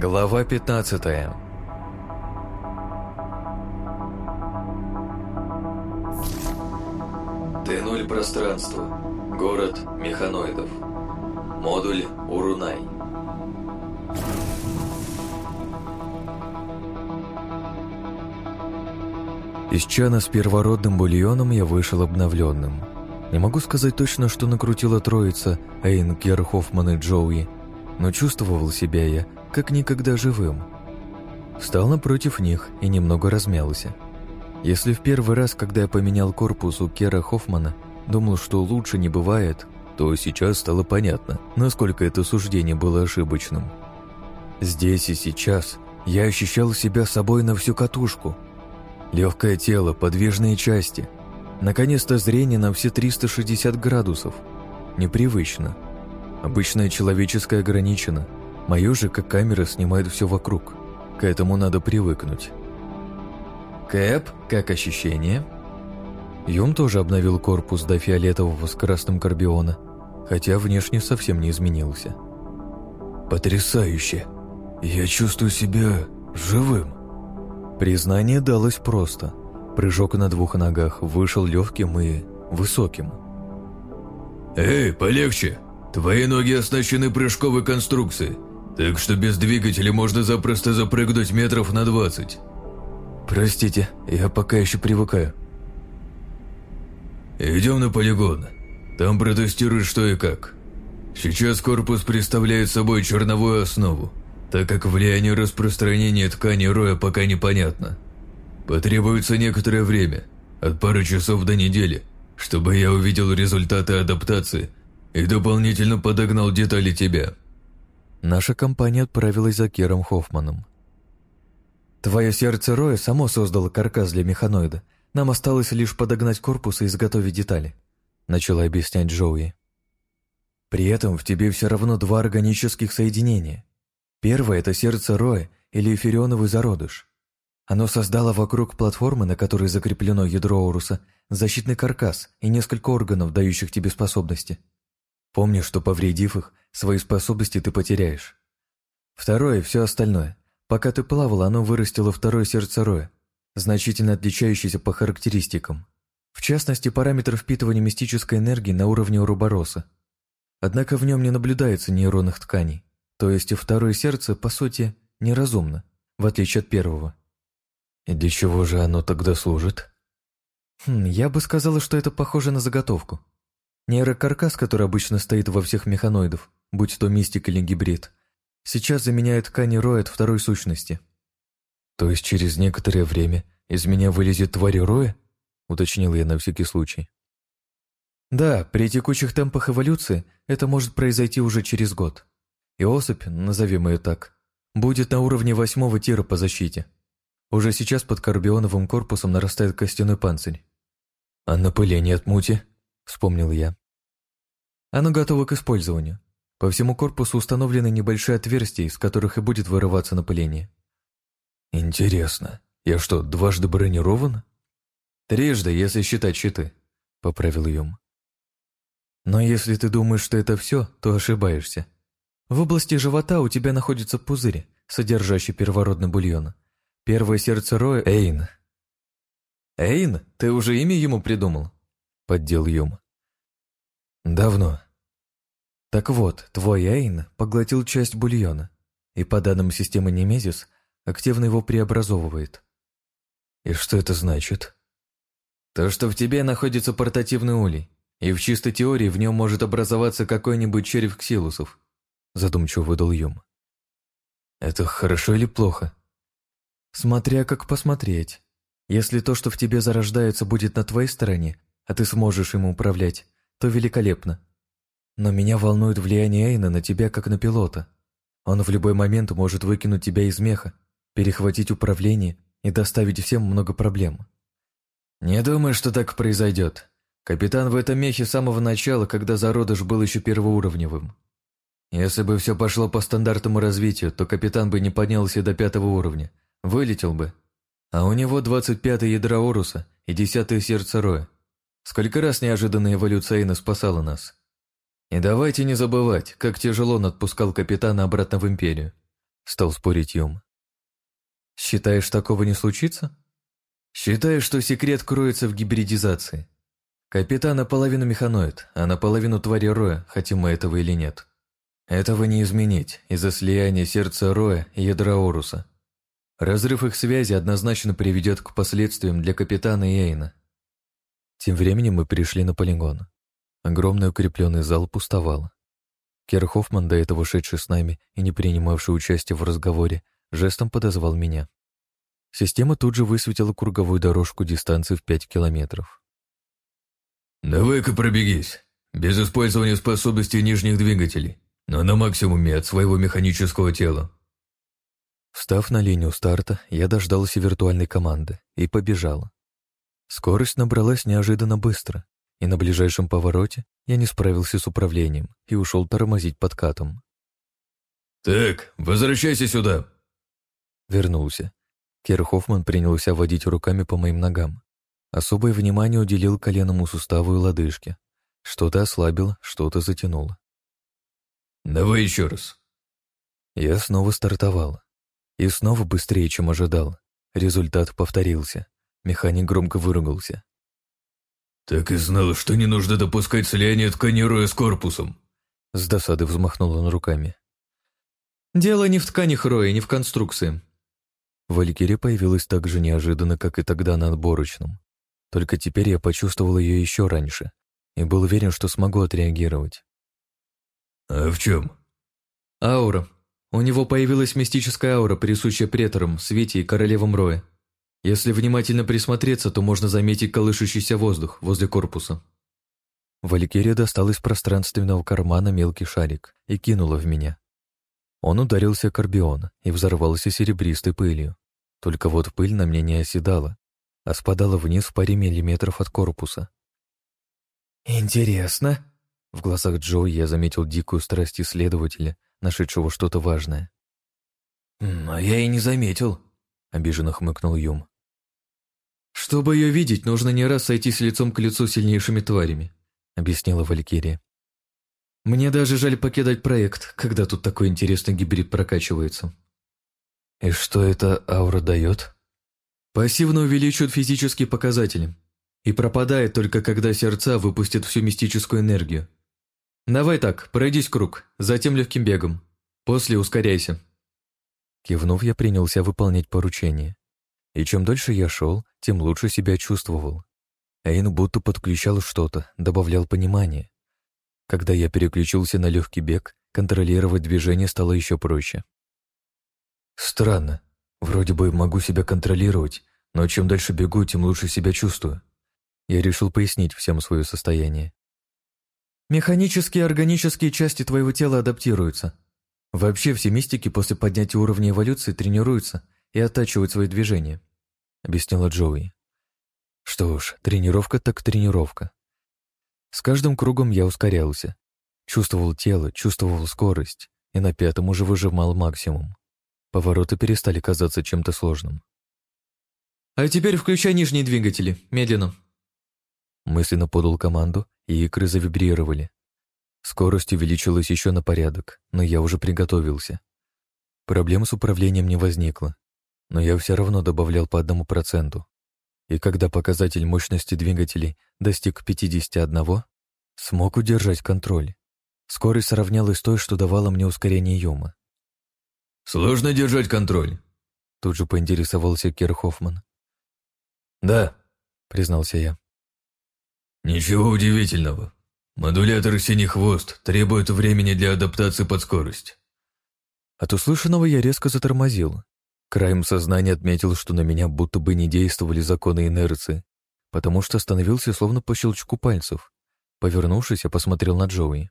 Глава 15 Т0 пространство. Город механоидов. Модуль Урунай. Из чана с первородным бульоном я вышел обновленным. Не могу сказать точно, что накрутила троица Эйн, Кер, Хоффман и Джоуи, но чувствовал себя я как никогда живым. Встал напротив них и немного размялся. Если в первый раз, когда я поменял корпус у Кера Хоффмана, думал, что лучше не бывает, то сейчас стало понятно, насколько это суждение было ошибочным. Здесь и сейчас я ощущал себя собой на всю катушку. Легкое тело, подвижные части. Наконец-то зрение на все 360 градусов. Непривычно. Обычное человеческое ограничено. Мое же, как камера, снимает все вокруг. К этому надо привыкнуть. Кэп, как ощущение? Юм тоже обновил корпус до фиолетового с красным карбиона, хотя внешне совсем не изменился. «Потрясающе! Я чувствую себя живым!» Признание далось просто. Прыжок на двух ногах вышел легким и высоким. «Эй, полегче! Твои ноги оснащены прыжковой конструкцией, так что без двигателя можно запросто запрыгнуть метров на двадцать». «Простите, я пока еще привыкаю». «Идем на полигон. Там протестируют что и как. Сейчас корпус представляет собой черновую основу, так как влияние распространения ткани роя пока непонятно. Потребуется некоторое время, от пары часов до недели, чтобы я увидел результаты адаптации и дополнительно подогнал детали тебя». Наша компания отправилась за Кером Хоффманом. Твое сердце Роя само создало каркас для механоида. Нам осталось лишь подогнать корпус и изготовить детали», — начала объяснять Джоуи. «При этом в тебе все равно два органических соединения. Первое — это сердце Роя или эфирионовый зародыш. Оно создало вокруг платформы, на которой закреплено ядро Оруса, защитный каркас и несколько органов, дающих тебе способности. Помни, что повредив их, свои способности ты потеряешь. Второе — все остальное. Пока ты плавал, оно вырастило второе сердце Роя, значительно отличающееся по характеристикам. В частности, параметр впитывания мистической энергии на уровне Урубороса. Однако в нем не наблюдается нейронных тканей, то есть второе сердце, по сути, неразумно, в отличие от первого. И для чего же оно тогда служит? Хм, я бы сказала, что это похоже на заготовку. Нейрокаркас, который обычно стоит во всех механоидов, будь то мистик или гибрид, Сейчас заменяет ткани Роя от второй сущности. То есть через некоторое время из меня вылезет тварь Роя? Уточнил я на всякий случай. Да, при текущих темпах эволюции это может произойти уже через год. И особь, назовем ее так, будет на уровне восьмого тира по защите. Уже сейчас под карбионовым корпусом нарастает костяной панцирь. «А напыление от мути?» — вспомнил я. Оно готово к использованию. По всему корпусу установлены небольшие отверстия, из которых и будет вырываться напыление. «Интересно, я что, дважды бронирован?» «Трижды, если считать щиты», — поправил Юм. «Но если ты думаешь, что это все, то ошибаешься. В области живота у тебя находится пузырь, содержащий первородный бульон. Первое сердце Роя — Эйн». «Эйн? Ты уже имя ему придумал?» — поддел Юм. «Давно», так вот, твой Эйн поглотил часть бульона, и по данным системы Немезис активно его преобразовывает. И что это значит? То, что в тебе находится портативный улей, и в чистой теории в нем может образоваться какой-нибудь череп ксилусов, задумчиво выдал Юм. Это хорошо или плохо? Смотря как посмотреть. Если то, что в тебе зарождается, будет на твоей стороне, а ты сможешь им управлять, то великолепно. Но меня волнует влияние Эйна на тебя, как на пилота. Он в любой момент может выкинуть тебя из меха, перехватить управление и доставить всем много проблем. Не думаю, что так произойдет. Капитан в этом мехе с самого начала, когда зародыш был еще первоуровневым. Если бы все пошло по стандартному развитию, то капитан бы не поднялся до пятого уровня, вылетел бы. А у него 25-е ядра Оруса и 10-е сердце Роя. Сколько раз неожиданная эволюция Эйна спасала нас. И давайте не забывать, как тяжело он отпускал капитана обратно в Империю. стал спорить Юм. Считаешь, такого не случится? Считаю, что секрет кроется в гибридизации. Капитан наполовину механоид, а наполовину твари Роя, хотим мы этого или нет. Этого не изменить из-за слияния сердца Роя и ядра Оруса. Разрыв их связи однозначно приведет к последствиям для капитана и Эйна. Тем временем мы перешли на полигон. Огромный укрепленный зал пустовал. Кер Хоффман, до этого шедший с нами и не принимавший участие в разговоре, жестом подозвал меня. Система тут же высветила круговую дорожку дистанции в 5 километров. «Давай-ка пробегись, без использования способностей нижних двигателей, но на максимуме от своего механического тела». Встав на линию старта, я дождался виртуальной команды и побежал. Скорость набралась неожиданно быстро, и на ближайшем повороте я не справился с управлением и ушел тормозить подкатом. «Так, возвращайся сюда!» Вернулся. Кер Хоффман принялся водить руками по моим ногам. Особое внимание уделил коленному суставу и лодыжке. Что-то ослабило, что-то затянуло. «Давай еще раз». Я снова стартовал. И снова быстрее, чем ожидал. Результат повторился. Механик громко выругался. «Так и знал, что не нужно допускать слияние ткани роя с корпусом». С досады взмахнул он руками. «Дело не в тканях роя, не в конструкции». Валькирия появилась так же неожиданно, как и тогда на отборочном. Только теперь я почувствовал ее еще раньше и был уверен, что смогу отреагировать. «А в чем?» «Аура. У него появилась мистическая аура, присущая преторам, Свете и королевам Роя. Если внимательно присмотреться, то можно заметить колышущийся воздух возле корпуса». Валькирия достала из пространственного кармана мелкий шарик и кинула в меня. Он ударился о карбион и взорвался серебристой пылью. Только вот пыль на мне не оседала, а спадала вниз в паре миллиметров от корпуса. «Интересно», в глазах Джо я заметил дикую страсть исследователя, нашедшего что-то важное. «А я и не заметил», — обиженно хмыкнул Юм. «Чтобы ее видеть, нужно не раз сойтись лицом к лицу с сильнейшими тварями», — объяснила Валькирия. «Мне даже жаль покидать проект, когда тут такой интересный гибрид прокачивается». «И что эта аура дает?» «Пассивно увеличивает физические показатели и пропадает только когда сердца выпустят всю мистическую энергию. «Давай так, пройдись круг, затем легким бегом. После ускоряйся». Кивнув, я принялся выполнять поручение. И чем дольше я шел, тем лучше себя чувствовал. Эйн будто подключал что-то, добавлял понимание. Когда я переключился на легкий бег, контролировать движение стало еще проще. Странно. Вроде бы могу себя контролировать, но чем дальше бегу, тем лучше себя чувствую. Я решил пояснить всем свое состояние. Механические и органические части твоего тела адаптируются. Вообще все мистики после поднятия уровня эволюции тренируются и оттачивают свои движения», — объяснила Джоуи. «Что ж, тренировка так тренировка. С каждым кругом я ускорялся. Чувствовал тело, чувствовал скорость, и на пятом уже выжимал максимум. Повороты перестали казаться чем-то сложным. «А теперь включай нижние двигатели, медленно», Мысленно подал команду, и икры завибрировали. Скорость увеличилась еще на порядок, но я уже приготовился. Проблем с управлением не возникло, но я все равно добавлял по одному проценту. И когда показатель мощности двигателей достиг 51, смог удержать контроль. Скорость сравнялась с той, что давала мне ускорение Юма. «Сложно держать контроль?» Тут же поинтересовался Кир Хоффман. «Да», — признался я. «Ничего удивительного. Модулятор «Синий хвост» требует времени для адаптации под скорость». От услышанного я резко затормозил. Краем сознания отметил, что на меня будто бы не действовали законы инерции, потому что остановился словно по щелчку пальцев. Повернувшись, я посмотрел на Джоуи.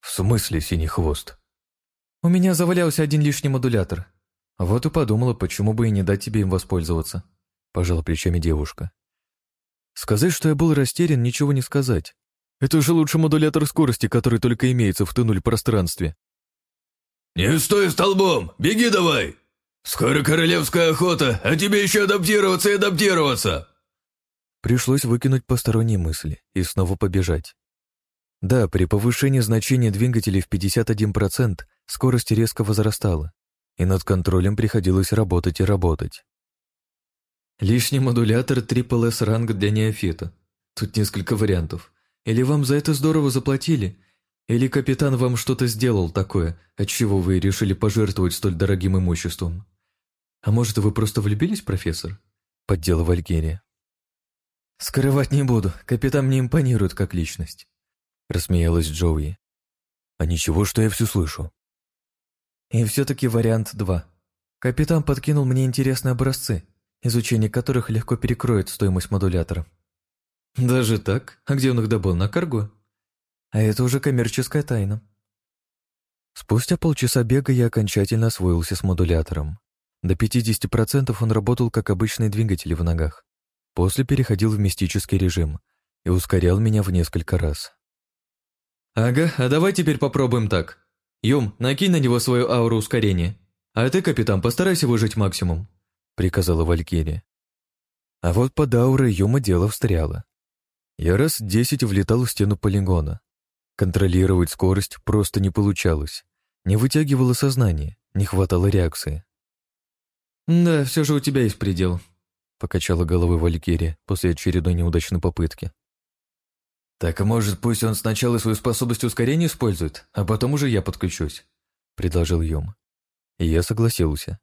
«В смысле «Синий хвост»?» «У меня завалялся один лишний модулятор. Вот и подумала, почему бы и не дать тебе им воспользоваться», — пожала плечами девушка. Сказать, что я был растерян, ничего не сказать. Это же лучший модулятор скорости, который только имеется в Т-0 пространстве. «Не стой столбом! Беги давай! Скоро королевская охота, а тебе еще адаптироваться и адаптироваться!» Пришлось выкинуть посторонние мысли и снова побежать. Да, при повышении значения двигателей в 51% скорость резко возрастала, и над контролем приходилось работать и работать. Лишний модулятор Triple S ранг для неофита. Тут несколько вариантов. Или вам за это здорово заплатили, или капитан вам что-то сделал такое, отчего вы решили пожертвовать столь дорогим имуществом. А может, вы просто влюбились, профессор? Поддела Валькирия. Скрывать не буду, капитан мне импонирует как личность. Рассмеялась Джоуи. А ничего, что я все слышу. И все-таки вариант 2. Капитан подкинул мне интересные образцы, изучение которых легко перекроет стоимость модулятора. Даже так? А где он их добыл? На карго? А это уже коммерческая тайна. Спустя полчаса бега я окончательно освоился с модулятором. До 50% он работал как обычные двигатели в ногах. После переходил в мистический режим и ускорял меня в несколько раз. «Ага, а давай теперь попробуем так. Юм, накинь на него свою ауру ускорения. А ты, капитан, постарайся выжить максимум», — приказала Валькирия. А вот под аурой Юма дело встряло. Я раз десять влетал в стену полигона. Контролировать скорость просто не получалось. Не вытягивало сознание, не хватало реакции. «Да, все же у тебя есть предел», — покачала головой Валькирия после очередной неудачной попытки. «Так, может, пусть он сначала свою способность ускорения использует, а потом уже я подключусь», — предложил Юм. И я согласился.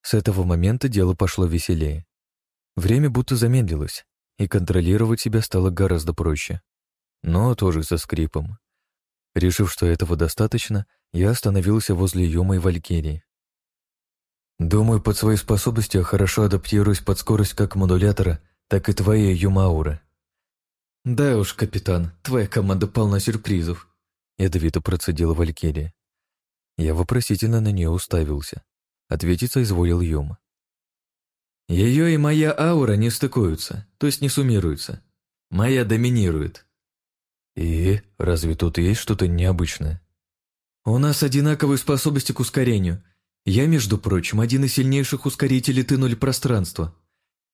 С этого момента дело пошло веселее. Время будто замедлилось, и контролировать себя стало гораздо проще. Но тоже со скрипом. Решив, что этого достаточно, я остановился возле Юма и Валькирии. Думаю, под свои способности я хорошо адаптируюсь под скорость как модулятора, так и твоей Юмауры. Да уж, капитан, твоя команда полна сюрпризов. Ядовито процедила Валькирия. Я вопросительно на нее уставился. Ответиться изволил Юм. Ее и моя аура не стыкуются, то есть не суммируются. Моя доминирует. И разве тут есть что-то необычное? У нас одинаковые способности к ускорению. Я, между прочим, один из сильнейших ускорителей Т-0 пространства.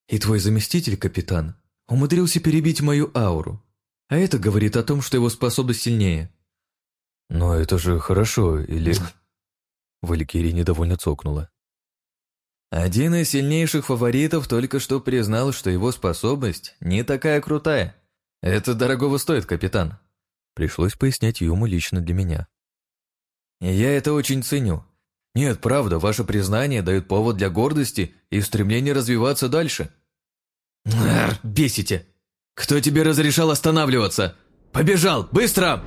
И твой заместитель, капитан, умудрился перебить мою ауру. А это говорит о том, что его способность сильнее. Но это же хорошо, или... Валькирия недовольно цокнула. Один из сильнейших фаворитов только что признал, что его способность не такая крутая. Это дорогого стоит, капитан. Пришлось пояснять Юму лично для меня. Я это очень ценю. Нет, правда, ваше признание дает повод для гордости и стремления развиваться дальше. Ар, бесите! Кто тебе разрешал останавливаться? Побежал, быстро!